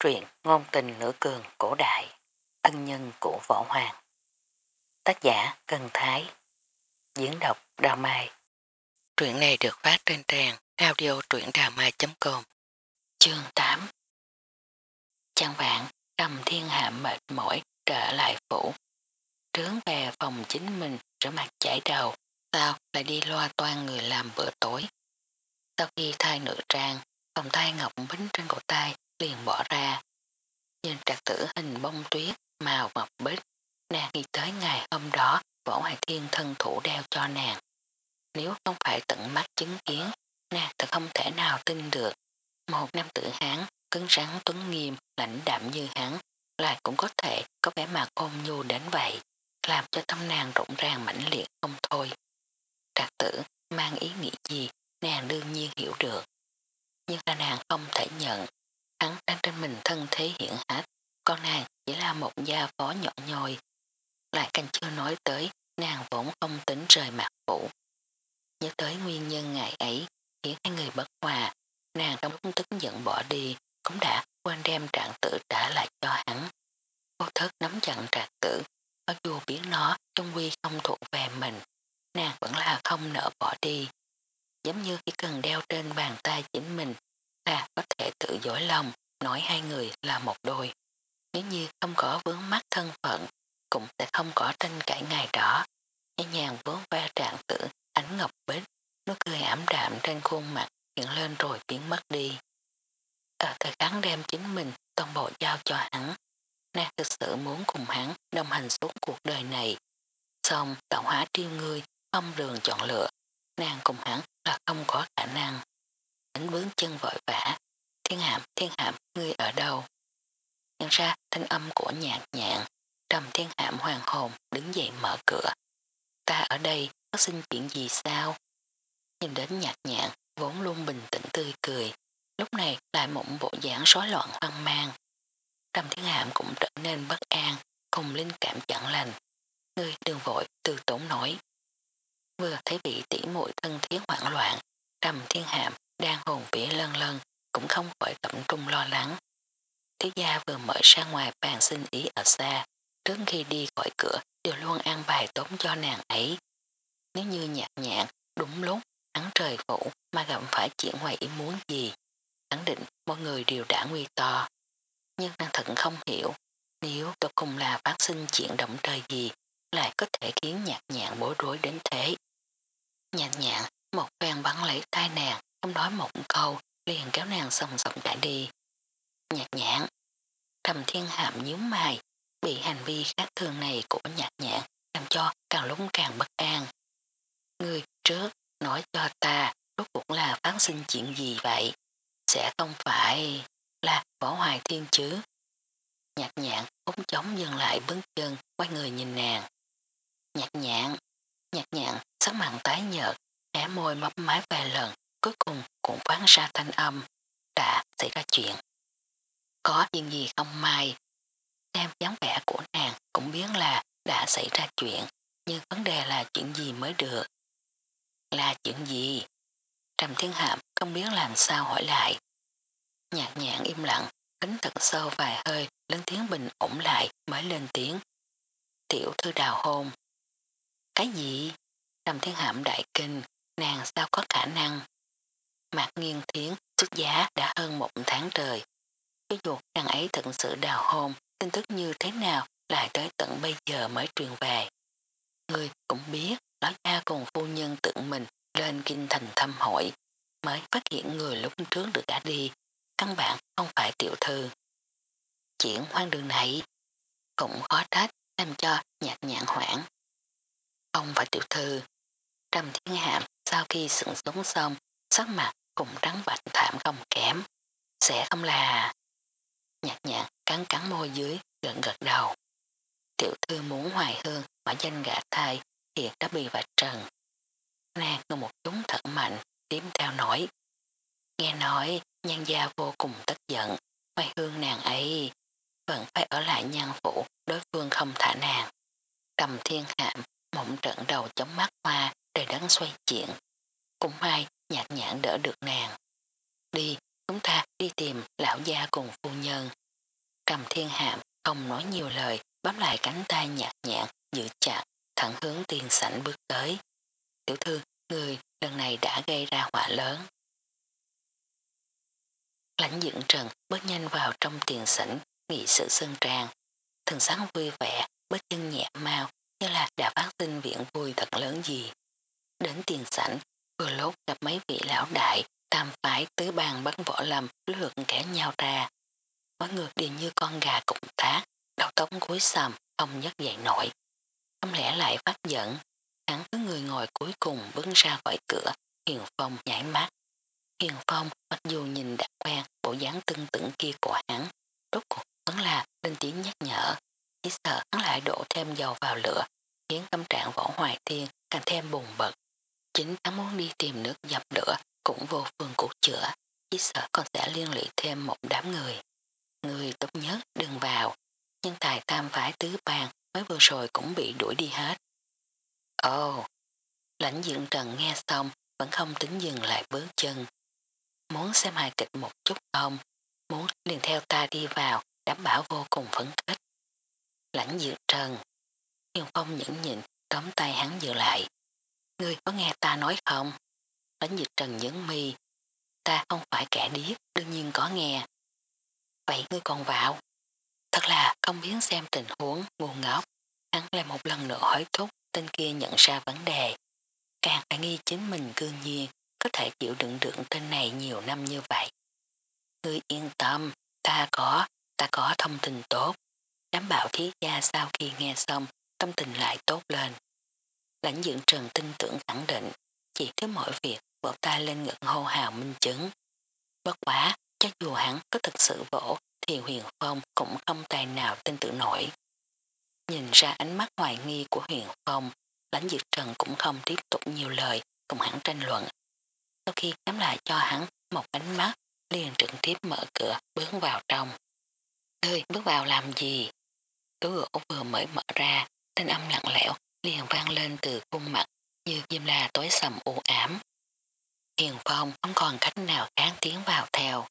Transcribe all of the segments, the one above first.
Truyện ngôn tình nửa cường cổ đại, ân nhân của võ hoàng. Tác giả Cần Thái, diễn đọc Đào Mai. Truyện này được phát trên trang audio truyệnđàmai.com Chương 8 Chàng vạn, cầm thiên hạ mệt mỏi trở lại phủ. Trướng về phòng chính mình rửa mặt chảy đầu, sao lại đi loa toan người làm bữa tối. Sau khi thay nữ trang, vòng tay ngọc bính trên cổ tay liền bỏ ra. Nhìn trạc tử hình bông tuyết, màu mập bích, nàng nghĩ tới ngày hôm đó võ hoài thiên thân thủ đeo cho nàng. Nếu không phải tận mắt chứng kiến, nàng thật không thể nào tin được. Một nam tử hán, cứng rắn tuấn nghiêm, lãnh đạm như hắn, lại cũng có thể có vẻ mà ôn nhu đến vậy, làm cho tâm nàng rộng ràng mãnh liệt không thôi. Trạc tử mang ý nghĩ gì, nàng đương nhiên hiểu được. Nhưng là nàng không thể nhận, Hắn đang trên mình thân thế hiện hách, con nàng chỉ là một gia phó nhỏ nhòi Lại càng chưa nói tới, nàng vốn không tính rời mặt phủ. Nhớ tới nguyên nhân ngày ấy, khiến hai người bất hòa, nàng trong lúc tức giận bỏ đi, cũng đã quên đem trạng tử trả lại cho hắn. cô thất nắm chặn trạng tử, mặc dù biết nó trong quy không thuộc về mình, nàng vẫn là không nỡ bỏ đi. Giống như khi cần đeo trên bàn tay chính mình là có thể tự dối lòng, nói hai người là một đôi. Nếu như không có vướng mắt thân phận, cũng sẽ không có tranh cãi ngày đó. Nhẹ nhàng vướng va trạng tử, ánh ngọc bích, nó cười ảm đạm trên khuôn mặt, hiện lên rồi biến mất đi. Ở thời kháng đem chính mình toàn bộ giao cho hắn, nàng thực sự muốn cùng hắn đồng hành suốt cuộc đời này. Xong tạo hóa triêu ngươi, không đường chọn lựa, nàng cùng hắn là không có khả năng đánh bướng chân vội vã. Thiên hạm, thiên hạm, ngươi ở đâu? Nhận ra thanh âm của nhạc nhạc. trầm thiên hạm hoàng hồn đứng dậy mở cửa. Ta ở đây, phát sinh chuyện gì sao? Nhìn đến nhạc nhạc, vốn luôn bình tĩnh tươi cười, lúc này lại mộng bộ dạng rối loạn hoang mang. Trầm thiên hạm cũng trở nên bất an, cùng linh cảm chẳng lành. Ngươi đừng vội, từ tốn nổi. Vừa thấy bị tỉ muội thân thiết hoảng loạn, trầm thiên hạm đang hồn vĩ lân lân, cũng không khỏi tập trung lo lắng. Thiếu gia vừa mở ra ngoài bàn xin ý ở xa, trước khi đi khỏi cửa đều luôn ăn bài tốn cho nàng ấy. Nếu như nhạt nhạt đúng lúc, hắn trời phủ mà gặp phải chuyện ngoài ý muốn gì, khẳng định mọi người đều đã nguy to. Nhưng nàng thật không hiểu, nếu tôi cùng là phát sinh chuyện động trời gì, lại có thể khiến nhạt nhạt bối rối đến thế. Nhạt nhạt một phen bắn lấy tai nàng, không nói một câu, liền kéo nàng sòng sòng chạy đi. Nhạc nhãn, thầm thiên hạm nhíu mày, bị hành vi khác thường này của nhạc nhãn làm cho càng lúc càng bất an. Người trước nói cho ta rốt cuộc là phát sinh chuyện gì vậy? Sẽ không phải là võ hoài thiên chứ? Nhạc nhãn ống chóng dừng lại bước chân quay người nhìn nàng. Nhạc nhãn, nhạc nhãn sắc mặn tái nhợt, hẻ môi mấp mái vài lần cuối cùng cũng phán ra thanh âm, đã xảy ra chuyện. Có chuyện gì không may, xem dáng vẻ của nàng cũng biết là đã xảy ra chuyện, nhưng vấn đề là chuyện gì mới được. Là chuyện gì? Trầm thiên hạm không biết làm sao hỏi lại. Nhạc nhạc im lặng, kính thật sâu vài hơi, lên tiếng bình ổn lại mới lên tiếng. Tiểu thư đào hôn. Cái gì? Trầm thiên hạm đại kinh, nàng sao có khả năng? Mạc nghiêng thiến xuất giá đã hơn một tháng trời. Cái dù nàng ấy thật sự đào hôn, tin tức như thế nào lại tới tận bây giờ mới truyền về. Người cũng biết, lão cha cùng phu nhân tự mình lên kinh thành thăm hội, mới phát hiện người lúc trước được đã đi, căn bản không phải tiểu thư. Chuyện hoang đường này cũng khó trách làm cho nhạt nhạn hoảng. Không phải tiểu thư. Trầm thiên hạm sau khi sửng sống xong, sắc mặt cùng trắng bạch thảm không kém. Sẽ không là... Nhạc nhạc cắn cắn môi dưới, gật gật đầu. Tiểu thư muốn hoài hương mà danh gã thai hiện đã bị vạch trần. Nàng ngồi một chúng thật mạnh, tiếp theo nổi. Nghe nói, nhan gia vô cùng tức giận, hoài hương nàng ấy vẫn phải ở lại nhan phủ, đối phương không thả nàng. Cầm thiên hạm, mộng trận đầu chống mắt hoa, đời đắng xoay chuyện. Cũng may nhạc nhãn đỡ được nàng. Đi, chúng ta đi tìm lão gia cùng phu nhân, cầm thiên hạm, không nói nhiều lời, bám lại cánh tay nhạc nhãn, giữ chặt, thẳng hướng tiền sảnh bước tới. Tiểu thư, người lần này đã gây ra họa lớn. Lãnh dựng trần bước nhanh vào trong tiền sảnh, nghị sự sơn trang. Thần sáng vui vẻ, bước chân nhẹ mau, như là đã phát sinh viện vui thật lớn gì. Đến tiền sảnh, vừa lúc gặp mấy vị lão đại, tam phái tứ bàn bắn võ lầm lượt kẻ nhau ra. mỗi người đi như con gà cụng tác, đầu tống cuối sầm, không nhấc dậy nổi. Không lẽ lại phát giận, hắn cứ người ngồi cuối cùng bước ra khỏi cửa, hiền phong nhảy mắt. Hiền phong mặc dù nhìn đã quen bộ dáng tưng tửng kia của hắn, rốt cuộc vẫn là lên tiếng nhắc nhở. Chỉ sợ hắn lại đổ thêm dầu vào lửa, khiến tâm trạng võ hoài thiên càng thêm bùng bật. Chính ta muốn đi tìm nước dập lửa cũng vô phương cứu chữa, chỉ sợ còn sẽ liên lụy thêm một đám người. Người tốt nhất đừng vào, nhân tài tam phái tứ bàn mới vừa rồi cũng bị đuổi đi hết. Ồ, lãnh diện trần nghe xong vẫn không tính dừng lại bước chân. Muốn xem hài kịch một chút không, muốn liền theo ta đi vào, đảm bảo vô cùng phấn khích. Lãnh diện trần, Hiền Phong nhẫn nhịn, tóm tay hắn giữ lại. Ngươi có nghe ta nói không? Lãnh dịch trần nhấn mi. Ta không phải kẻ điếc, đương nhiên có nghe. Vậy ngươi còn vào? Thật là không biết xem tình huống ngu ngốc. Hắn lại một lần nữa hỏi thúc tên kia nhận ra vấn đề. Càng phải nghi chính mình cương nhiên có thể chịu đựng được tên này nhiều năm như vậy. Ngươi yên tâm, ta có, ta có thông tin tốt. Đám bảo thiết gia sau khi nghe xong, tâm tình lại tốt lên. Lãnh dưỡng trần tin tưởng khẳng định, chỉ trước mọi việc vỗ tay lên ngực hô hào minh chứng. Bất quá, cho dù hắn có thực sự vỗ, thì huyền phong cũng không tài nào tin tưởng nổi. Nhìn ra ánh mắt hoài nghi của huyền phong, lãnh diệt trần cũng không tiếp tục nhiều lời cùng hắn tranh luận. Sau khi nắm lại cho hắn một ánh mắt, liền trực tiếp mở cửa bước vào trong. Ngươi bước vào làm gì? Cửa gỗ vừa mới mở ra, tên âm lặng lẽo liền vang lên từ khuôn mặt như diêm la tối sầm u ám. Hiền phong không còn cách nào kháng tiến vào theo.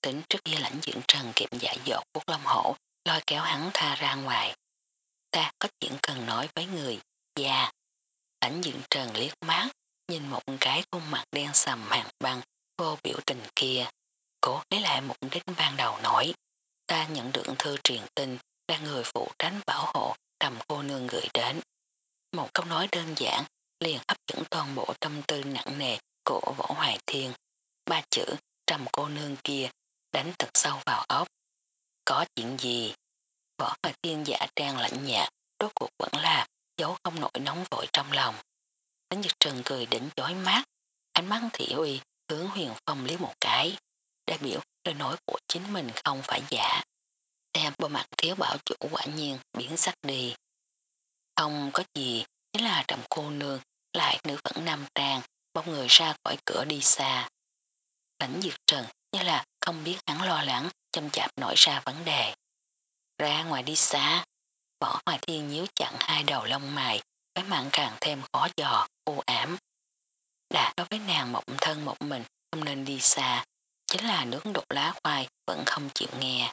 Tính trước kia lãnh diện trần kiệm giả dột quốc lâm hổ, lôi kéo hắn tha ra ngoài. Ta có chuyện cần nói với người, già. Lãnh diện trần liếc mắt, nhìn một cái khuôn mặt đen sầm hàng băng, vô biểu tình kia. Cố lấy lại một đích ban đầu nổi. Ta nhận được thư truyền tin là người phụ tránh bảo hộ trầm cô nương gửi đến. Một câu nói đơn giản liền hấp dẫn toàn bộ tâm tư nặng nề của võ hoài thiên. Ba chữ trầm cô nương kia đánh thật sâu vào ốc. Có chuyện gì? Võ hoài thiên giả trang lạnh nhạt, rốt cuộc vẫn là giấu không nổi nóng vội trong lòng. Đánh Nhật trần cười đỉnh chói mát, ánh mắt thị uy hướng huyền phong liếc một cái. Đại biểu lời nói của chính mình không phải giả. Xem bộ mặt thiếu bảo chủ quả nhiên biến sắc đi. Không có gì, chỉ là trầm cô nương, lại nữ vẫn nam trang, bóng người ra khỏi cửa đi xa. Lãnh diệt trần như là không biết hắn lo lắng, châm chạp nổi ra vấn đề. Ra ngoài đi xa, võ hoài thiên nhíu chặn hai đầu lông mày, cái mạng càng thêm khó dò, u ảm. Đã nói với nàng mộng thân một mình, không nên đi xa, chính là nướng đột lá khoai vẫn không chịu nghe.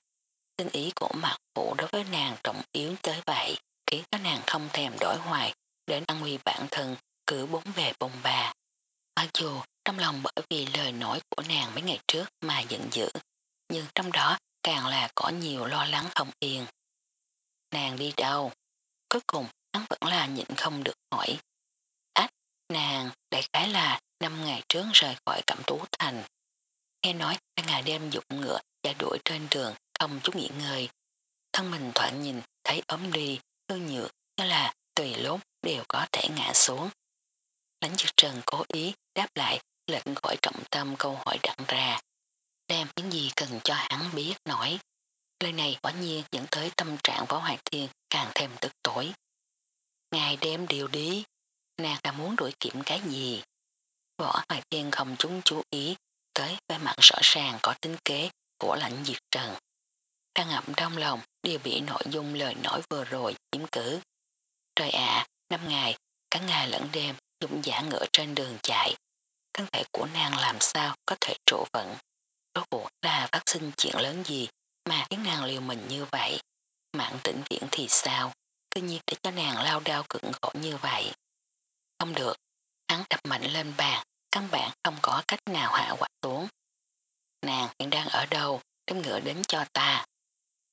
Tinh ý của mặt phụ đối với nàng trọng yếu tới vậy khiến các nàng không thèm đổi hoài để ăn nguy bản thân cứ bốn về bông bà. Mặc dù trong lòng bởi vì lời nói của nàng mấy ngày trước mà giận dữ, nhưng trong đó càng là có nhiều lo lắng không yên. Nàng đi đâu? Cuối cùng hắn vẫn là nhịn không được hỏi. Ách, nàng đại khái là năm ngày trước rời khỏi cẩm tú thành. Nghe nói đang ngày đêm dụng ngựa và đuổi trên đường không chút nghỉ ngơi. Thân mình thoảng nhìn thấy ấm đi hư nhược như là tùy lúc đều có thể ngã xuống. Lãnh dược trần cố ý đáp lại lệnh gọi trọng tâm câu hỏi đặt ra. Đem những gì cần cho hắn biết nói. Lời này quả nhiên dẫn tới tâm trạng võ hoài thiên càng thêm tức tối. Ngày đêm điều đi, nàng ta muốn đuổi kiểm cái gì? Võ hoài thiên không chúng chú ý tới vẻ mặt rõ ràng có tính kế của lãnh diệt trần. Đang ngậm trong lòng đều bị nội dung lời nói vừa rồi chiếm cứ. Trời ạ, năm ngày, cả ngày lẫn đêm dũng giả ngựa trên đường chạy. Thân thể của nàng làm sao có thể trụ vận. Rốt cuộc là phát sinh chuyện lớn gì mà khiến nàng liều mình như vậy. Mạng tĩnh viễn thì sao, cứ nhiên để cho nàng lao đao cực khổ như vậy. Không được, hắn đập mạnh lên bàn, căn bản không có cách nào hạ quạt xuống. Nàng hiện đang ở đâu, đem ngựa đến cho ta.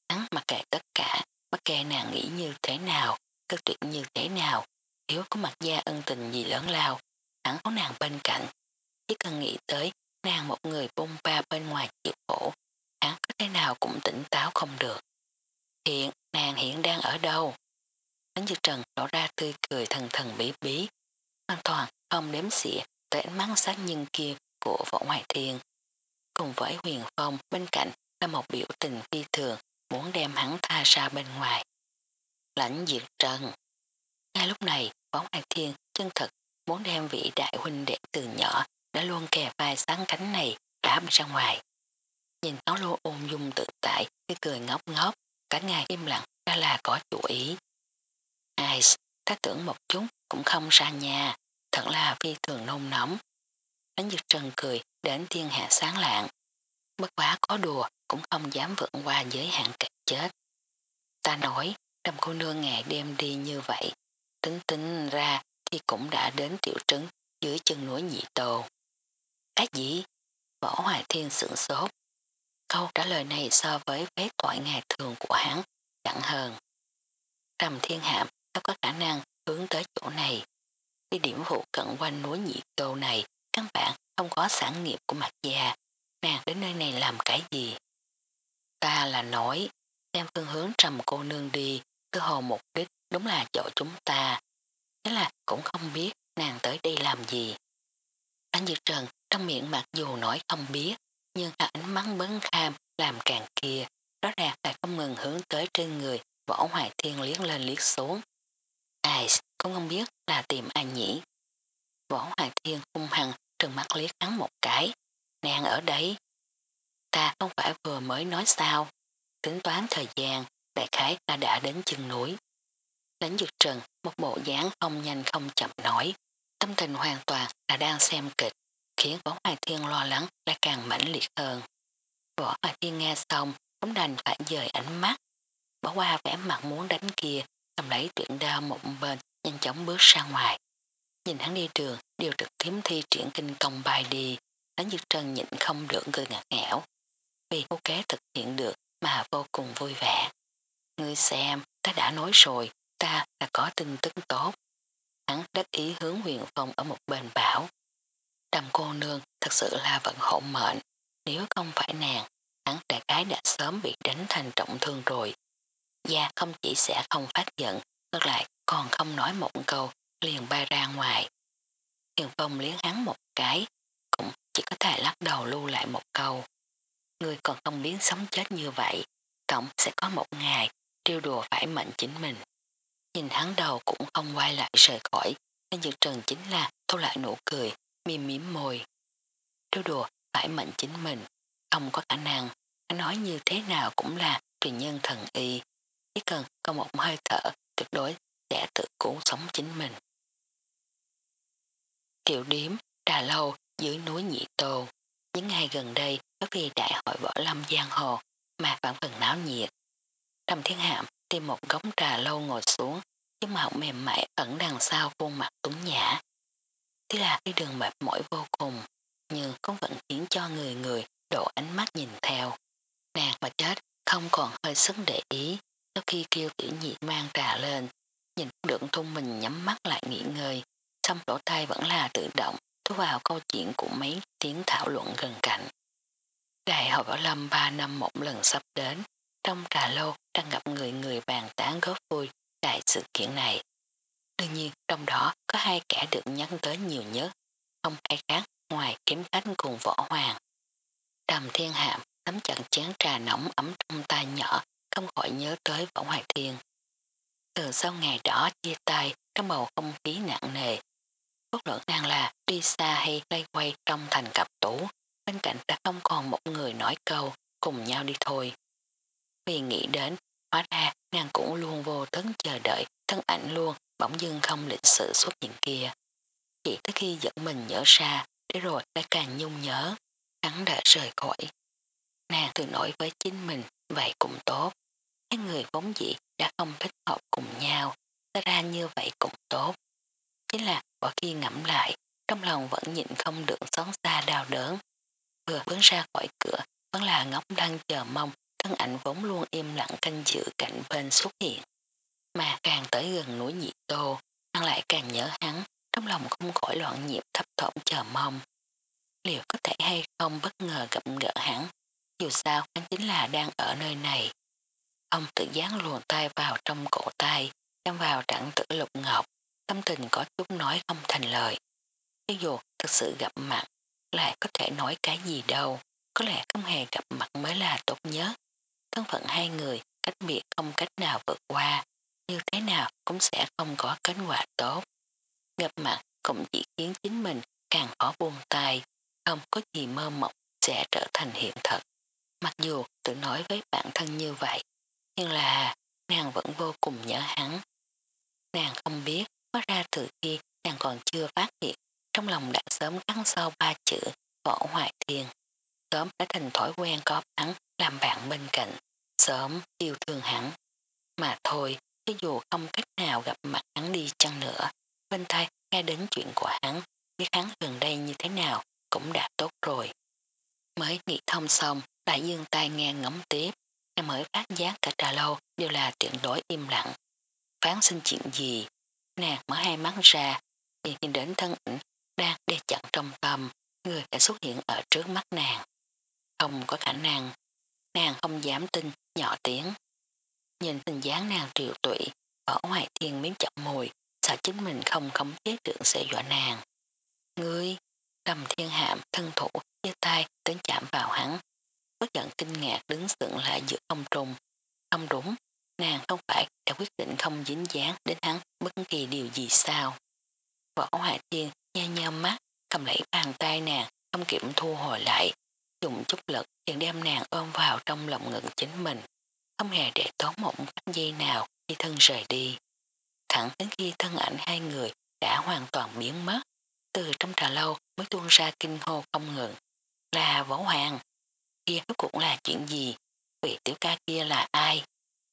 Hắn mặc kệ tất cả, mặc kệ nàng nghĩ như thế nào, cơ tuyệt như thế nào, nếu có mặt gia ân tình gì lớn lao, hắn có nàng bên cạnh. Chỉ cần nghĩ tới nàng một người bông ba bên ngoài chịu khổ, hắn có thế nào cũng tỉnh táo không được. Hiện, nàng hiện đang ở đâu? Đánh dư trần đổ ra tươi cười thần thần bí bí, hoàn toàn không đếm xỉa tới ánh mắt sát nhân kia của võ ngoại thiên. Cùng với huyền phong bên cạnh là một biểu tình phi thường muốn đem hắn tha ra bên ngoài. Lãnh diệt trần. Ngay lúc này, bóng ngoại thiên chân thật muốn đem vị đại huynh đệ từ nhỏ đã luôn kè vai sáng cánh này đá ra ngoài. Nhìn áo lô ôm dung tự tại cái cười ngốc ngốc, cả ngày im lặng ra là có chủ ý. Ai, ta tưởng một chút cũng không ra nhà, thật là phi thường nôn nóng. lãnh diệt trần cười đến thiên hạ sáng lạng. Bất quá có đùa cũng không dám vượt qua giới hạn kịch chết. Ta nói, trầm cô nương ngày đêm đi như vậy, tính tính ra thì cũng đã đến tiểu trấn dưới chân núi nhị tồ. Cái gì? Võ Hoài Thiên sửng sốt. Câu trả lời này so với phép thoại ngày thường của hắn chẳng hơn. Trầm thiên hạm đã có khả năng hướng tới chỗ này. Đi điểm vụ cận quanh núi nhị tồ này căn bản không có sản nghiệp của mặt già. Nàng đến nơi này làm cái gì? Ta là nói, xem phương hướng trầm cô nương đi, cơ hồ mục đích đúng là chỗ chúng ta. Thế là cũng không biết nàng tới đây làm gì. Anh Diệp Trần trong miệng mặc dù nói không biết, nhưng ánh mắt bấn kham làm càng kia, rõ ràng là không ngừng hướng tới trên người võ hoài thiên liếc lên liếc xuống. Ai cũng không biết là tìm ai nhỉ. Võ hoài thiên hung hăng trừng mắt liếc hắn một cái. Nàng ở đấy. Ta không phải vừa mới nói sao. Tính toán thời gian, đại khái ta đã đến chân núi. Lãnh dược trần, một bộ dáng không nhanh không chậm nói. Tâm tình hoàn toàn là đang xem kịch, khiến Võ Hoài Thiên lo lắng lại càng mãnh liệt hơn. Võ Hoài Thiên nghe xong, cũng đành phải dời ánh mắt. Bỏ qua vẻ mặt muốn đánh kia, cầm lấy tuyển đao một bên, nhanh chóng bước ra ngoài. Nhìn hắn đi đường, điều trực thiếm thi triển kinh công bài đi, đánh dược trần nhịn không được cười ngạc ngẽo. Vì cô kế thực hiện được mà vô cùng vui vẻ. Ngươi xem, ta đã nói rồi, ta là có tin tức tốt. Hắn đắc ý hướng huyền phong ở một bên bảo. Đầm cô nương thật sự là vận hộ mệnh. Nếu không phải nàng, hắn đại cái đã sớm bị đánh thành trọng thương rồi. Gia không chỉ sẽ không phát giận, ngược lại còn không nói một câu, liền bay ra ngoài. Huyền phong liếng hắn một cái, cũng chỉ có thể lắc đầu lưu lại một câu. Người còn không biến sống chết như vậy, tổng sẽ có một ngày trêu đùa phải mệnh chính mình. Nhìn hắn đầu cũng không quay lại rời khỏi, nên dự trần chính là thu lại nụ cười, mím miếm môi. Trêu đùa phải mệnh chính mình, không có khả năng, hắn nói như thế nào cũng là truyền nhân thần y, chỉ cần có một hơi thở tuyệt đối sẽ tự cứu sống chính mình. Tiểu điếm, Đà lâu dưới núi Nhị Tô, những ngày gần đây có vì đại hội võ lâm giang hồ mà vẫn phần náo nhiệt. Trầm thiên hạm tìm một góc trà lâu ngồi xuống, chiếc mạo mềm mại ẩn đằng sau khuôn mặt tuấn nhã. Thế là cái đường mệt mỏi vô cùng, nhưng cũng vẫn khiến cho người người đổ ánh mắt nhìn theo. Nàng mà chết không còn hơi sức để ý, sau khi kêu tiểu nhị mang trà lên, nhìn được thung mình nhắm mắt lại nghỉ ngơi, xong lỗ tay vẫn là tự động thu vào câu chuyện của mấy tiếng thảo luận gần cạnh. Đại hội võ lâm 3 năm một lần sắp đến, trong trà lâu đang gặp người người bàn tán góp vui đại sự kiện này. Đương nhiên trong đó có hai kẻ được nhắc tới nhiều nhất, không ai khác ngoài kiếm khách cùng võ hoàng. Đàm thiên hạm nắm chặn chén trà nóng ấm trong tay nhỏ không khỏi nhớ tới võ hoài thiên. Từ sau ngày đó chia tay trong bầu không khí nặng nề, cốt lõi nàng là đi xa hay lây quay trong thành cặp tủ, bên cạnh đã không còn một người nói câu cùng nhau đi thôi. Vì nghĩ đến, hóa ra nàng cũng luôn vô tấn chờ đợi thân ảnh luôn bỗng dưng không lịch sự xuất hiện kia. Chỉ tới khi dẫn mình nhớ ra, để rồi lại càng nhung nhớ, hắn đã rời khỏi. Nàng tự nổi với chính mình, vậy cũng tốt. Hai người vốn dĩ đã không thích hợp cùng nhau, ra như vậy cũng tốt. Chính là bỏ khi ngẫm lại, trong lòng vẫn nhịn không được xót xa đau đớn. Vừa bước ra khỏi cửa, vẫn là ngốc đang chờ mong, thân ảnh vốn luôn im lặng canh giữ cạnh bên xuất hiện. Mà càng tới gần núi nhị tô, hắn lại càng nhớ hắn, trong lòng không khỏi loạn nhịp thấp thỏm chờ mong. Liệu có thể hay không bất ngờ gặp gỡ hắn, dù sao hắn chính là đang ở nơi này. Ông tự dán luồn tay vào trong cổ tay, đem vào trạng tử lục ngọc, tâm tình có chút nói không thành lời. Ví dụ thực sự gặp mặt, lại có thể nói cái gì đâu, có lẽ không hề gặp mặt mới là tốt nhất. Thân phận hai người cách biệt không cách nào vượt qua, như thế nào cũng sẽ không có kết quả tốt. Gặp mặt cũng chỉ khiến chính mình càng khó buông tay, không có gì mơ mộng sẽ trở thành hiện thực. Mặc dù tự nói với bản thân như vậy, nhưng là nàng vẫn vô cùng nhớ hắn. Nàng không biết, Hóa ra từ khi nàng còn chưa phát hiện, trong lòng đã sớm gắn sau ba chữ võ hoài thiên. Sớm đã thành thói quen có hắn làm bạn bên cạnh, sớm yêu thương hắn. Mà thôi, cho dù không cách nào gặp mặt hắn đi chăng nữa, bên tay nghe đến chuyện của hắn, biết hắn gần đây như thế nào cũng đã tốt rồi. Mới nghĩ thông xong, đại dương tay nghe ngóng tiếp, em mới phát giác cả trà lâu đều là tuyệt đối im lặng. Phán sinh chuyện gì? Nàng mở hai mắt ra, thì nhìn đến thân ảnh đang đe chặn trong tâm, người đã xuất hiện ở trước mắt nàng. Không có khả năng, nàng không dám tin, nhỏ tiếng. Nhìn tình dáng nàng triệu tụy, ở ngoài thiên miếng chậm mùi, sợ chính mình không khống chế được sẽ dọa nàng. Ngươi, cầm thiên hạm, thân thủ, chia tay, đến chạm vào hắn. Bất giận kinh ngạc đứng sững lại giữa không trùng. Không đúng, nàng không phải đã quyết định không dính dáng đến hắn bất kỳ điều gì sao. Võ Hạ Thiên nha nha mắt, cầm lấy bàn tay nàng, không kiểm thu hồi lại, dùng chút lực liền đem nàng ôm vào trong lòng ngực chính mình, không hề để tốn một cách giây nào khi thân rời đi. Thẳng đến khi thân ảnh hai người đã hoàn toàn biến mất, từ trong trà lâu mới tuôn ra kinh hô không ngừng. Là Võ Hoàng, kia rốt cũng là chuyện gì, vị tiểu ca kia là ai?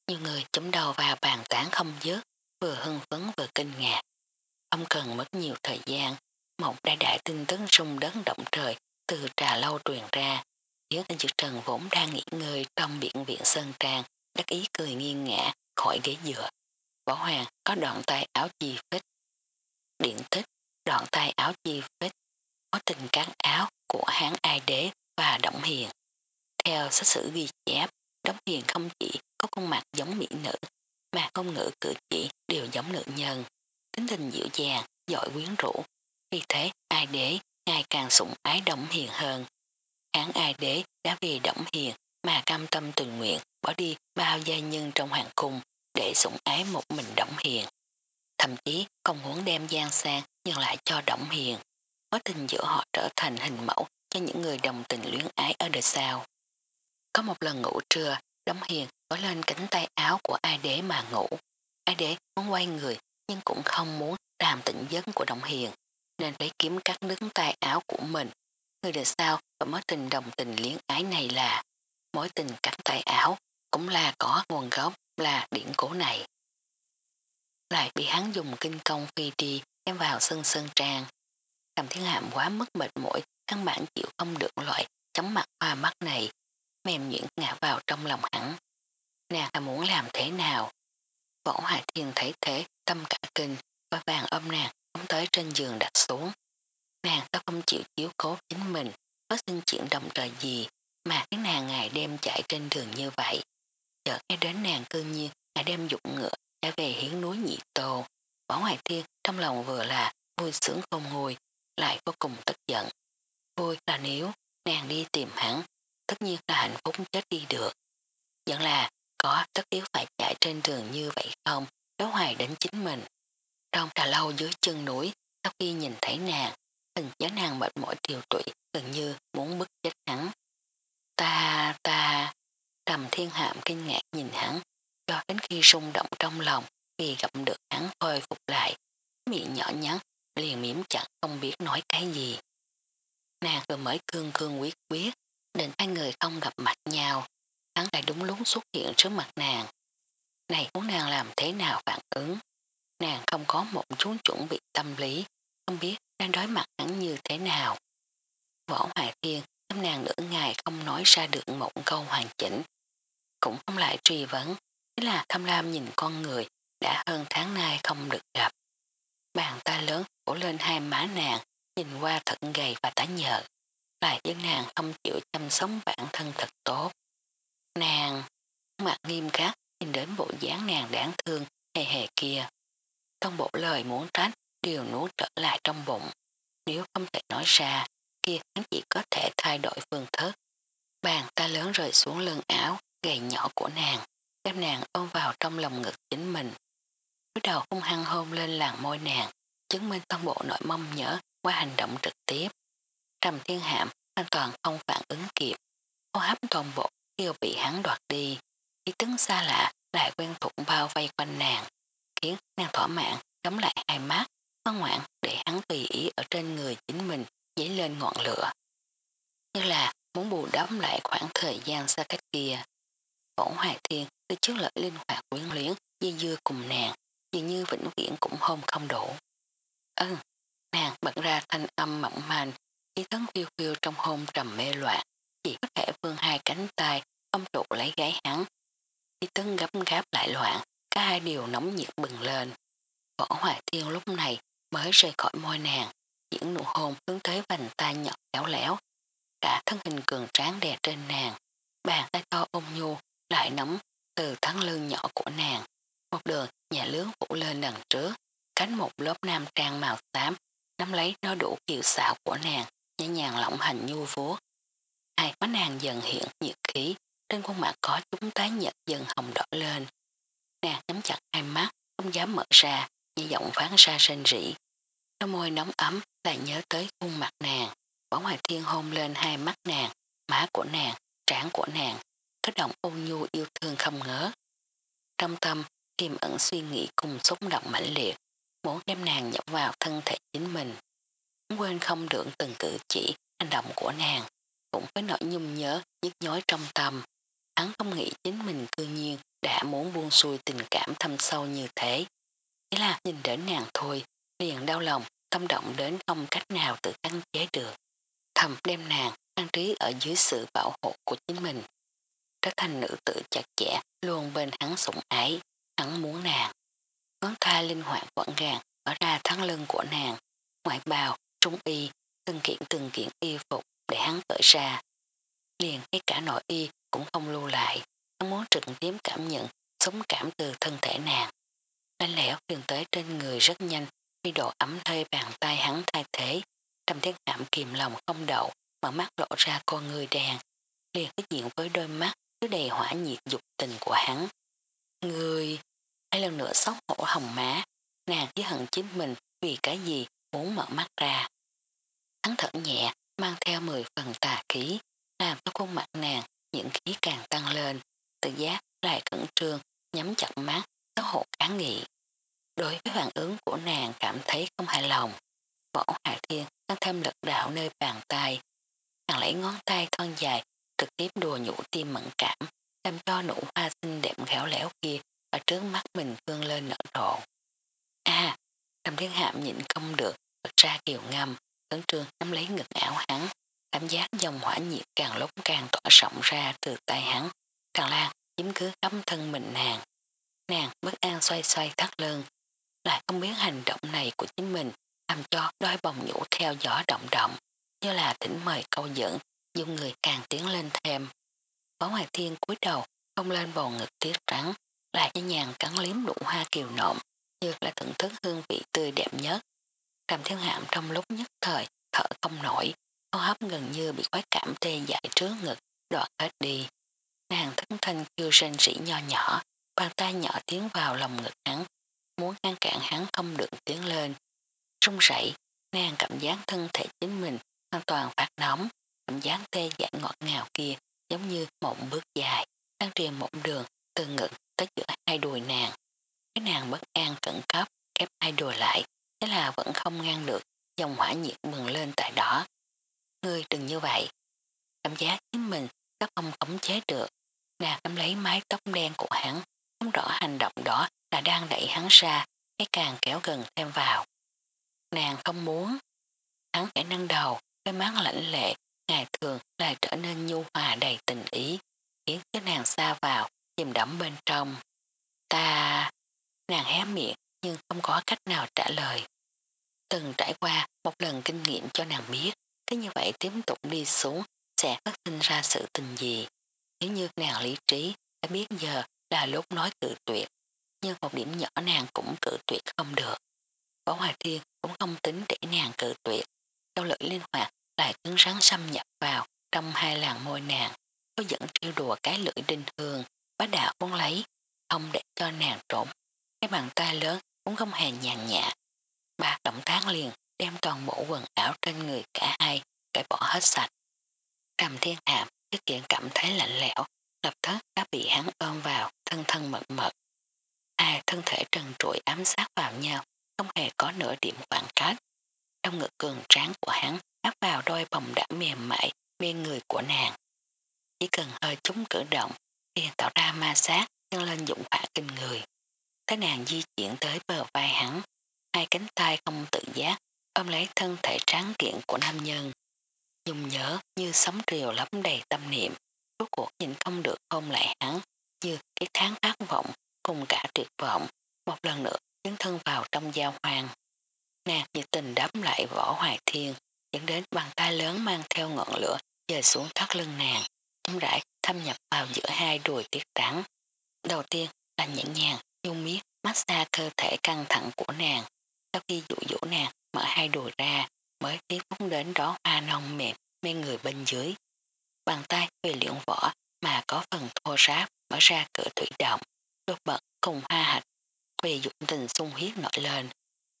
Nhiều người chấm đầu vào bàn tán không dứt, vừa hưng phấn vừa kinh ngạc. Không cần mất nhiều thời gian, một đại đại tin tức rung đớn động trời từ trà lâu truyền ra. Thiếu tên chữ trần vốn đang nghỉ ngơi trong biển viện Sơn Trang, đắc ý cười nghiêng ngã khỏi ghế dựa. Võ Hoàng có đoạn tay áo chi phích. Điện tích, đoạn tay áo chi phích, có tình cán áo của hán ai đế và Động Hiền. Theo sách sử ghi chép, Động Hiền không chỉ có khuôn mặt giống mỹ nữ, mà ngôn ngữ cử chỉ đều giống nữ nhân. Tính tình dịu dàng, giỏi quyến rũ. Vì thế, ai đế ngày càng sủng ái Động Hiền hơn. Hán ai đế đã vì Động Hiền mà cam tâm tình nguyện bỏ đi bao gia nhân trong hoàng cung để sủng ái một mình Động Hiền. Thậm chí công muốn đem Giang sang nhận lại cho Động Hiền. Mối tình giữa họ trở thành hình mẫu cho những người đồng tình luyến ái ở đời sau. Có một lần ngủ trưa, Đống Hiền có lên cánh tay áo của ai đế mà ngủ. Ai đế muốn quay người nhưng cũng không muốn làm tỉnh giấc của Đồng Hiền nên lấy kiếm cắt đứt tay áo của mình. Người đời sau và mối tình đồng tình luyến ái này là mối tình cắt tay áo cũng là có nguồn gốc là điển cố này. Lại bị hắn dùng kinh công phi đi em vào sân sơn trang. Cầm thiên hạm quá mất mệt mỏi, căn bản chịu không được loại chóng mặt hoa mắt này, mềm nhuyễn ngã vào trong lòng hắn. Nàng ta muốn làm thế nào? Võ Hoài Thiên thấy thế, tâm cả kinh, và vàng ôm nàng, ống tới trên giường đặt xuống. Nàng ta không chịu chiếu cố chính mình, có xin chuyện đồng trời gì, mà cái nàng ngày đêm chạy trên đường như vậy. Chợt nghe đến nàng cư nhiên, ngày đêm dụng ngựa, đã về hiến núi nhị tô. Võ Hoài Thiên trong lòng vừa là vui sướng không ngồi, lại vô cùng tức giận. Vui là nếu nàng đi tìm hắn, tất nhiên là hạnh phúc chết đi được. Vẫn là có tất yếu phải chạy trên đường như vậy không, Đấu hoài đến chính mình. Trong trà lâu dưới chân núi, sau khi nhìn thấy nàng, hình dáng nàng mệt mỏi tiều tụy, gần như muốn bức chết hắn. Ta, ta, trầm thiên hạm kinh ngạc nhìn hắn, cho đến khi rung động trong lòng, vì gặp được hắn khôi phục lại, miệng nhỏ nhắn, liền miếm chặt không biết nói cái gì. Nàng vừa mới cương cương quyết quyết, định hai người không gặp mặt nhau. hắn lại đúng lúc xuất hiện trước mặt nàng. Này muốn nàng làm thế nào phản ứng? Nàng không có một chút chuẩn bị tâm lý, không biết đang đối mặt hắn như thế nào. Võ Hoài Thiên tâm nàng nửa ngày không nói ra được một câu hoàn chỉnh. Cũng không lại truy vấn, thế là tham lam nhìn con người đã hơn tháng nay không được gặp. Bàn tay lớn bổ lên hai má nàng, nhìn qua thật gầy và tái nhợt là dân nàng không chịu chăm sóc bản thân thật tốt. Nàng, mặt nghiêm khắc, nhìn đến bộ dáng nàng đáng thương, hề hề kia. Trong bộ lời muốn tránh, đều nuốt trở lại trong bụng. Nếu không thể nói ra, kia hắn chỉ có thể thay đổi phương thức. Bàn ta lớn rời xuống lưng áo, gầy nhỏ của nàng, đem nàng ôm vào trong lòng ngực chính mình. Cuối đầu hung hăng hôn lên làn môi nàng, chứng minh toàn bộ nội mong nhớ qua hành động trực tiếp. Trầm thiên hạm hoàn toàn không phản ứng kịp, hô hấp toàn bộ đều bị hắn đoạt đi. Ý tướng xa lạ lại quen thuộc bao vây quanh nàng, khiến nàng thỏa mãn đóng lại hai mắt, ngoan ngoãn để hắn tùy ý ở trên người chính mình dấy lên ngọn lửa. Như là muốn bù đắp lại khoảng thời gian xa cách kia. Phổ Hoài Thiên từ trước lợi linh hoạt quyến luyến dây dưa cùng nàng, dường như vĩnh viễn cũng hôn không đủ. Ơn, nàng bật ra thanh âm mỏng manh, y thân phiêu phiêu trong hôn trầm mê loạn, chỉ có thể vương hai cánh tay, ông trụ lấy gái hắn. Y tấn gấp gáp lại loạn, cả hai điều nóng nhiệt bừng lên. Võ Hoài Thiên lúc này mới rời khỏi môi nàng, những nụ hôn hướng tới vành tay nhỏ kéo léo. Cả thân hình cường tráng đè trên nàng, bàn tay to ôm nhu, lại nóng từ thắng lưng nhỏ của nàng. Một đường nhà lướng phủ lên đằng trước, cánh một lớp nam trang màu xám, nắm lấy nó đủ kiều xạo của nàng, nhẹ nhàng lỏng hành nhu vuốt. Hai má nàng dần hiện nhiệt khí, trên khuôn mặt có chúng tái nhật dần hồng đỏ lên. Nàng nhắm chặt hai mắt, không dám mở ra, nhẹ giọng phán ra sên rỉ. đôi môi nóng ấm lại nhớ tới khuôn mặt nàng. Bỏ ngoài thiên hôn lên hai mắt nàng, má của nàng, trán của nàng, cái động ôn nhu yêu thương không ngớ. Trong tâm, kiềm ẩn suy nghĩ cùng xúc động mãnh liệt, muốn đem nàng nhập vào thân thể chính mình. Hắn quên không được từng cử chỉ, hành động của nàng, cũng với nỗi nhung nhớ, nhức nhói trong tâm. Hắn không nghĩ chính mình cư nhiên đã muốn buông xuôi tình cảm thâm sâu như thế. Chỉ là nhìn đến nàng thôi, liền đau lòng, tâm động đến không cách nào tự khăn chế được. Thầm đem nàng an trí ở dưới sự bảo hộ của chính mình. Trở thành nữ tử chặt chẽ, luôn bên hắn sủng ái, hắn muốn nàng. Ngón tay linh hoạt quẩn gàng mở ra thắng lưng của nàng, ngoại bào, trung y, từng kiện từng kiện y phục để hắn cởi ra. Liền ngay cả nội y cũng không lưu lại, hắn muốn trực tiếp cảm nhận sống cảm từ thân thể nàng. Lanh lẽo đường tới trên người rất nhanh khi độ ấm hơi bàn tay hắn thay thế. Trầm thiết hạm kìm lòng không đậu mở mắt lộ ra con người đèn. Liền đối diện với đôi mắt cứ đầy hỏa nhiệt dục tình của hắn. Người, hai lần nữa sóc hổ hồng má, nàng với hận chính mình vì cái gì muốn mở mắt ra. Hắn thở nhẹ, mang theo 10 phần tà khí, làm cho khuôn mặt nàng những khí càng tăng lên, tự giác lại cẩn trương, nhắm chặt mắt, xấu hộ kháng nghị. Đối với phản ứng của nàng cảm thấy không hài lòng, võ hạ thiên tăng thêm lực đạo nơi bàn tay. Nàng lấy ngón tay thon dài, trực tiếp đùa nhũ tim mẫn cảm, làm cho nụ hoa xinh đẹp khéo léo kia ở trước mắt mình vươn lên nở rộ. À, Trầm Thiên Hạm nhịn không được, bật ra kiều ngâm, tấn trường nắm lấy ngực ảo hắn, cảm giác dòng hỏa nhiệt càng lúc càng tỏa rộng ra từ tay hắn, càng lan chiếm cứ cắm thân mình nàng. Nàng bất an xoay xoay thắt lưng, lại không biết hành động này của chính mình làm cho đôi bồng nhũ theo gió động động, như là thỉnh mời câu dẫn, dung người càng tiến lên thêm. Phó Hoài Thiên cúi đầu không lên bầu ngực tiết trắng, lại nhẹ nhàng cắn liếm đủ hoa kiều nộm, như là thưởng thức hương vị tươi đẹp nhất. Trầm thiên hạm trong lúc nhất thời, thở không nổi, hô hấp gần như bị quái cảm tê dại trước ngực, đoạt hết đi. Nàng thất thanh kêu rên rỉ nho nhỏ, bàn tay nhỏ tiến vào lòng ngực hắn, muốn ngăn cản hắn không được tiến lên. Trung rẩy, nàng cảm giác thân thể chính mình hoàn toàn phát nóng, cảm giác tê dại ngọt ngào kia giống như một bước dài, đang truyền một đường từ ngực tới giữa hai đùi nàng. Cái nàng bất an cẩn cấp, kép hai đùi lại, thế là vẫn không ngăn được, dòng hỏa nhiệt bừng lên tại đó. Ngươi đừng như vậy. Cảm giác chính mình sắp không khống chế được. nàng nắm lấy mái tóc đen của hắn, không rõ hành động đó là đang đẩy hắn ra, hay càng kéo gần thêm vào. Nàng không muốn. Hắn phải nâng đầu, cái mắt lãnh lệ, ngày thường lại trở nên nhu hòa đầy tình ý, khiến cái nàng xa vào, chìm đẫm bên trong. Ta... Nàng hé miệng nhưng không có cách nào trả lời. Từng trải qua một lần kinh nghiệm cho nàng biết, thế như vậy tiếp tục đi xuống sẽ phát sinh ra sự tình gì. Nếu như nàng lý trí đã biết giờ là lúc nói cự tuyệt, nhưng một điểm nhỏ nàng cũng cự tuyệt không được. Võ Hoài Thiên cũng không tính để nàng cự tuyệt, châu lưỡi linh hoạt lại cứng rắn xâm nhập vào trong hai làng môi nàng, có dẫn trêu đùa cái lưỡi đinh hương, bá đạo muốn lấy, không để cho nàng trộn. Cái bàn tay lớn cũng không hề nhàn nhã. Ba động tác liền đem toàn bộ quần áo trên người cả hai cởi bỏ hết sạch. Trầm thiên hạm trước kiện cảm thấy lạnh lẽo, lập tức đã bị hắn ôm vào, thân thân mật mật. Hai thân thể trần trụi ám sát vào nhau, không hề có nửa điểm khoảng cách. Trong ngực cường tráng của hắn áp vào đôi bồng đã mềm mại bên người của nàng. Chỉ cần hơi chúng cử động, liền tạo ra ma sát nhân lên dụng hỏa kinh người. Cái nàng di chuyển tới bờ vai hắn, hai cánh tay không tự giác ôm lấy thân thể tráng kiện của nam nhân. Dùng nhớ như sóng triều lắm đầy tâm niệm, rốt cuộc nhìn không được hôn lại hắn, như cái tháng ác vọng cùng cả tuyệt vọng, một lần nữa tiến thân vào trong giao hoàng. Nàng nhiệt tình đắm lại võ hoài thiên, dẫn đến bàn tay lớn mang theo ngọn lửa dời xuống thắt lưng nàng, chấm rãi thâm nhập vào giữa hai đùi tiết trắng. Đầu tiên là nhẹ nhàng, nhung miết, massage cơ thể căng thẳng của nàng. Sau khi dụ dỗ nàng mở hai đùi ra, mới tiến phúng đến đó hoa nông mềm bên người bên dưới. Bàn tay về luyện vỏ mà có phần thô ráp mở ra cửa thủy động, đột bật cùng hoa hạch. Vì dụng tình sung huyết nổi lên,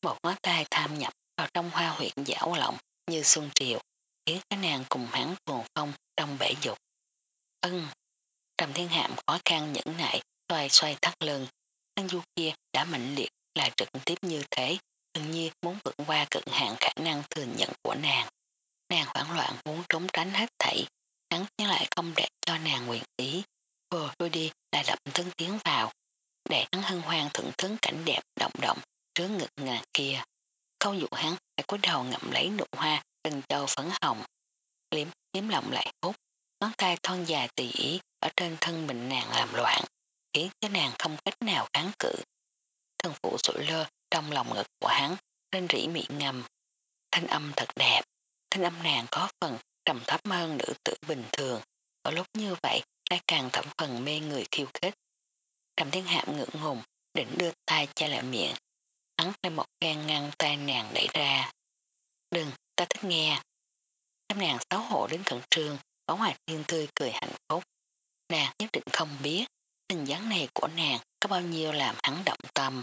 một ngón tay tham nhập vào trong hoa huyện dảo lộng như xuân triều, khiến cái nàng cùng hắn cuồng phong trong bể dục. Ân, trầm thiên hạm khó khăn nhẫn nại, xoay xoay thắt lưng, anh du kia đã mạnh liệt là trực tiếp như thế, tự nhiên muốn vượt qua cực hạn khả năng thừa nhận của nàng. Nàng hoảng loạn muốn trốn tránh hết thảy, hắn nhưng lại không để cho nàng nguyện ý. Vừa đôi đi lại lập thân tiến vào, để hắn hân hoan thưởng thức cảnh đẹp động động trước ngực ngà kia. Câu dụ hắn phải cúi đầu ngậm lấy nụ hoa từng châu phấn hồng. Liếm, liếm lòng lại hút, ngón tay thon dài tùy ý ở trên thân mình nàng làm loạn, khiến cho nàng không cách nào kháng cự. Thân phụ sụi lơ trong lòng ngực của hắn, lên rỉ miệng ngầm. Thanh âm thật đẹp, thanh âm nàng có phần trầm thấp hơn nữ tử bình thường, ở lúc như vậy lại càng thẩm phần mê người khiêu khích. Trầm thiên hạm ngưỡng ngùng, định đưa tay che lại miệng. Hắn lên một phen ngăn tay nàng đẩy ra. Đừng, ta thích nghe. Trầm nàng xấu hổ đến cận trường, có ngoài thiên tươi cười hạnh phúc. Nàng nhất định không biết, hình dáng này của nàng có bao nhiêu làm hắn động tâm.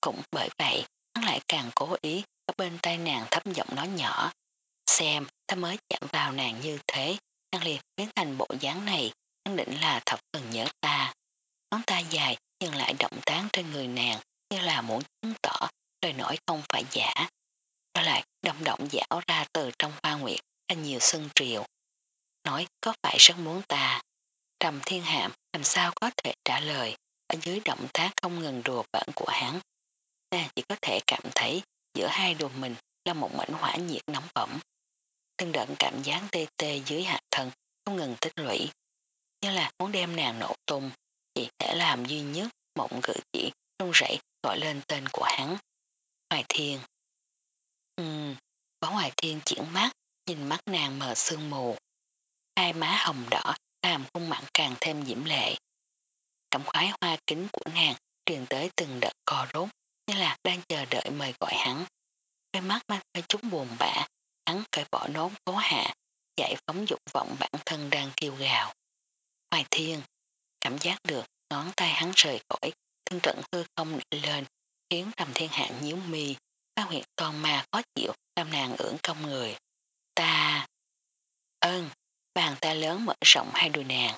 Cũng bởi vậy, hắn lại càng cố ý ở bên tay nàng thấp giọng nói nhỏ. Xem, ta mới chạm vào nàng như thế, nàng liền biến thành bộ dáng này, hắn định là thập phần nhớ ta. Ngón tay dài nhưng lại động tán trên người nàng như là muốn chứng tỏ lời nổi không phải giả. Rồi lại động động dảo ra từ trong hoa nguyệt ra nhiều sân triều. Nói có phải rất muốn ta. Trầm thiên hạm làm sao có thể trả lời ở dưới động tác không ngừng đùa bẩn của hắn. Nàng chỉ có thể cảm thấy giữa hai đùa mình là một mảnh hỏa nhiệt nóng bỏng. Từng đợt cảm giác tê tê dưới hạ thân không ngừng tích lũy. Như là muốn đem nàng nổ tung, chỉ thể làm duy nhất mộng cử chỉ rung rẩy gọi lên tên của hắn. Hoài Thiên. Ừm, bóng Hoài Thiên chuyển mắt, nhìn mắt nàng mờ sương mù. Hai má hồng đỏ làm khuôn mặt càng thêm diễm lệ. Cảm khoái hoa kính của nàng truyền tới từng đợt co rốt như là đang chờ đợi mời gọi hắn. Đôi mắt mang theo chút buồn bã, hắn cởi bỏ nốt cố hạ, giải phóng dục vọng bản thân đang kêu gào. Hoài Thiên, cảm giác được ngón tay hắn rời khỏi, thương trận hư không nổi lên, khiến trầm thiên hạ nhíu mi, phát huyệt toàn mà khó chịu, làm nàng ưỡng công người. Ta... Ơn, bàn tay lớn mở rộng hai đùi nàng.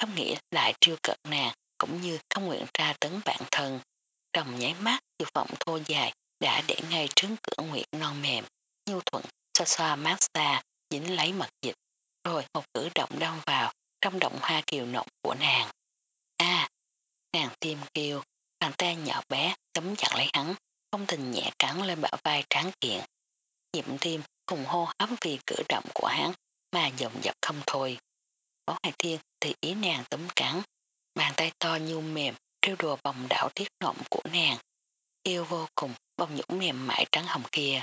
Không nghĩ lại triêu cợt nàng, cũng như không nguyện tra tấn bản thân. Đồng nháy mắt, dục vọng thô dài, đã để ngay trước cửa nguyện non mềm, nhu thuận, xoa xoa mát xa, dính lấy mật dịch, rồi một cử động đong vào trong động hoa kiều nộng của nàng. a nàng tim kêu, bàn tay nhỏ bé cấm chặn lấy hắn, không tình nhẹ cắn lên bả vai tráng kiện. nhịp tim cùng hô hấp vì cử động của hắn mà dồn dập không thôi. Võ Hải Thiên thì ý nàng tấm cắn, bàn tay to nhu mềm trêu đùa vòng đảo tiết nộm của nàng. Yêu vô cùng bông nhũng mềm mại trắng hồng kia.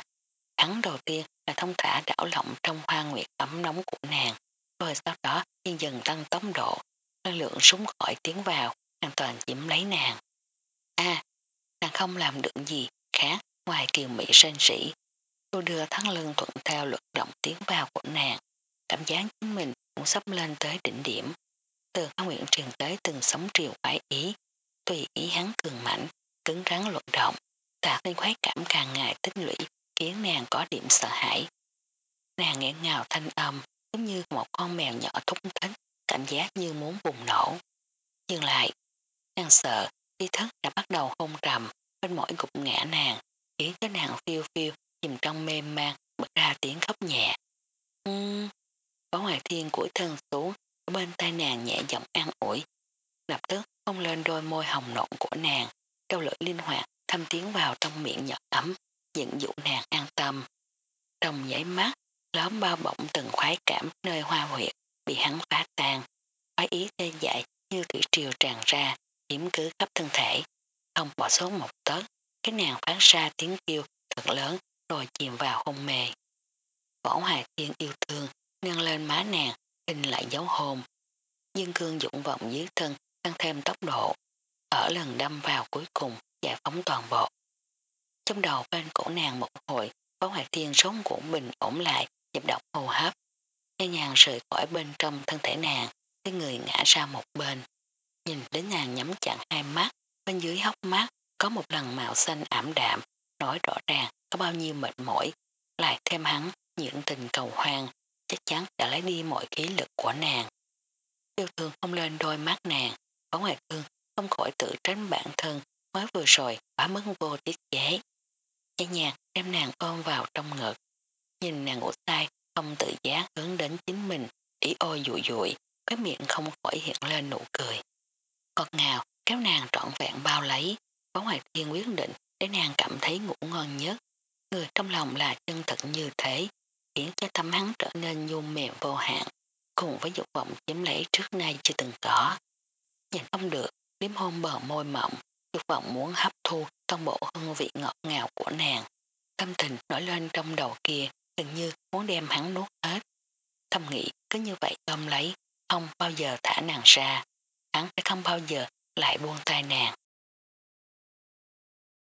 Hắn đầu tiên là thông thả đảo lộng trong hoa nguyệt ấm nóng của nàng, rồi sau đó dần dần tăng tốc độ, năng lượng súng khỏi tiến vào, hoàn toàn chiếm lấy nàng. a nàng không làm được gì khác ngoài kiều mỹ sinh sĩ. Tôi đưa thắng lưng thuận theo luật động tiến vào của nàng, cảm giác chính mình cũng sắp lên tới đỉnh điểm. Từ hoa nguyện truyền tới từng sống triều quái ý, tùy ý hắn cường mạnh cứng rắn luận động, tạo nên khoái cảm càng ngày tích lũy khiến nàng có điểm sợ hãi. Nàng nghẹn ngào thanh âm giống như một con mèo nhỏ thúc thích, cảm giác như muốn bùng nổ. Nhưng lại, nàng sợ, ý thức đã bắt đầu hôn trầm bên mỗi gục ngã nàng, khiến cho nàng phiêu phiêu chìm trong mê man bật ra tiếng khóc nhẹ. Uhm, võ hoài thiên của thân xuống ở bên tay nàng nhẹ giọng an ủi. Lập tức không lên đôi môi hồng nộn của nàng, trâu lưỡi linh hoạt thâm tiến vào trong miệng nhỏ ấm, dẫn dụ nàng an tâm. Trong giấy mắt, lớn bao bỗng từng khoái cảm nơi hoa huyệt bị hắn phá tan. Khoái ý tê dại như thủy triều tràn ra, hiểm cứ khắp thân thể. Không bỏ số một tớt, cái nàng phát ra tiếng kêu thật lớn rồi chìm vào hôn mê. Võ Hoài Thiên yêu thương, nâng lên má nàng, hình lại dấu hôn. Dương cương dũng vọng dưới thân tăng thêm tốc độ. Ở lần đâm vào cuối cùng, giải phóng toàn bộ. Trong đầu bên cổ nàng một hồi, Võ Hoài Thiên sống cũng bình ổn lại, nhịp động hô hấp. Nghe nhàng rời khỏi bên trong thân thể nàng, cái người ngã ra một bên. Nhìn đến nàng nhắm chặn hai mắt, bên dưới hốc mắt có một lần màu xanh ảm đạm, nói rõ ràng có bao nhiêu mệt mỏi, lại thêm hắn những tình cầu hoang, chắc chắn đã lấy đi mọi khí lực của nàng. Yêu thương không lên đôi mắt nàng, có ngoài thương không khỏi tự tránh bản thân mới vừa rồi quá mức vô tiết chế. Nhẹ nhàng đem nàng ôm vào trong ngực, nhìn nàng ngủ tay không tự giác hướng đến chính mình, ý ôi dụi dụi, cái miệng không khỏi hiện lên nụ cười. Ngọt ngào kéo nàng trọn vẹn bao lấy, có ngoài thiên quyết định để nàng cảm thấy ngủ ngon nhất. Người trong lòng là chân thật như thế, khiến cho tâm hắn trở nên nhu mềm vô hạn, cùng với dục vọng chiếm lấy trước nay chưa từng có. Nhìn không được, liếm hôn bờ môi mộng, dục vọng muốn hấp thu toàn bộ hương vị ngọt ngào của nàng. Tâm tình nổi lên trong đầu kia, gần như muốn đem hắn nuốt hết. Thầm nghĩ cứ như vậy ôm lấy, không bao giờ thả nàng ra. Hắn sẽ không bao giờ lại buông tay nàng.